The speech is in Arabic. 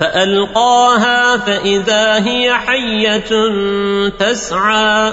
فألقاها فإذا هي حية تسعى.